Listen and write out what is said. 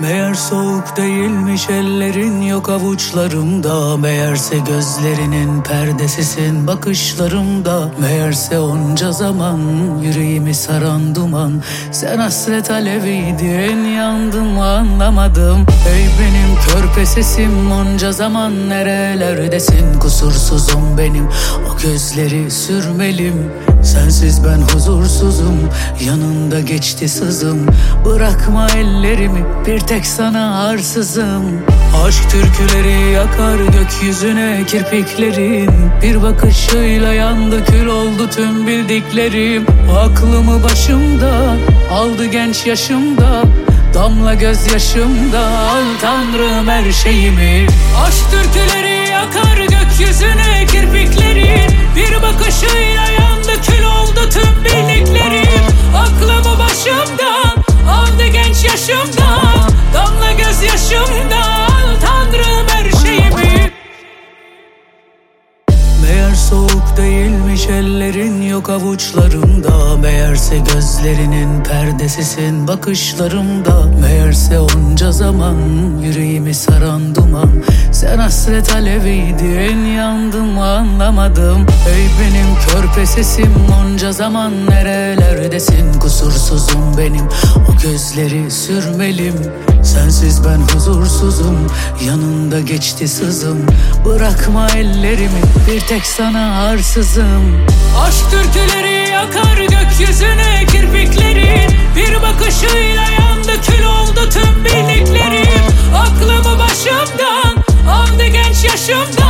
Meğer soğuk değilmiş ellerin yok avuçlarımda. Meğerse gözlerinin perdesisin bakışlarımda. Meğerse onca zaman yüreğimi saran duman. Sen hasret aleviydin yandım anlamadım. Ey benim körpe sesim onca zaman nerelerdesin? Kusursuzum benim gözleri sürmelim. Sensiz ben huzursuzum Yanında geçti sızım. Bırakma ellerimi Bir tek sana arsızım. Aşk türküleri yakar gökyüzüne kirpiklerin Bir bakışıyla yandı kül oldu tüm bildiklerim. Aklımı başımda Aldı genç yaşımda. Damla gözyaşımda Al tanrım her şeyimi. Aşk türküleri yakar gökyüzüne Gözyaşımda Al tanrım her şeyimi. Meğer soğuk değilmiş ellerin yok avuçlarımda Meğerse gözlerinin perdesisin bakışlarımda. Meğerse onca zaman yüreğimi saran duman. Sen hasret aleviydin yandım anlamadım. Ey benim körpe sesim onca zaman nerelerdesin? Kusursuzum benim o gözleri sürmelim Sensiz ben huzursuzum Yanında geçti sızım. Bırakma ellerimi Bir tek sana arsızım. Aşk türküleri yakar gökyüzüne kirpikleri. Bir bakışıyla yandı kül oldu tüm bildiklerim Aklımı başımdan Aldı genç yaşımdan.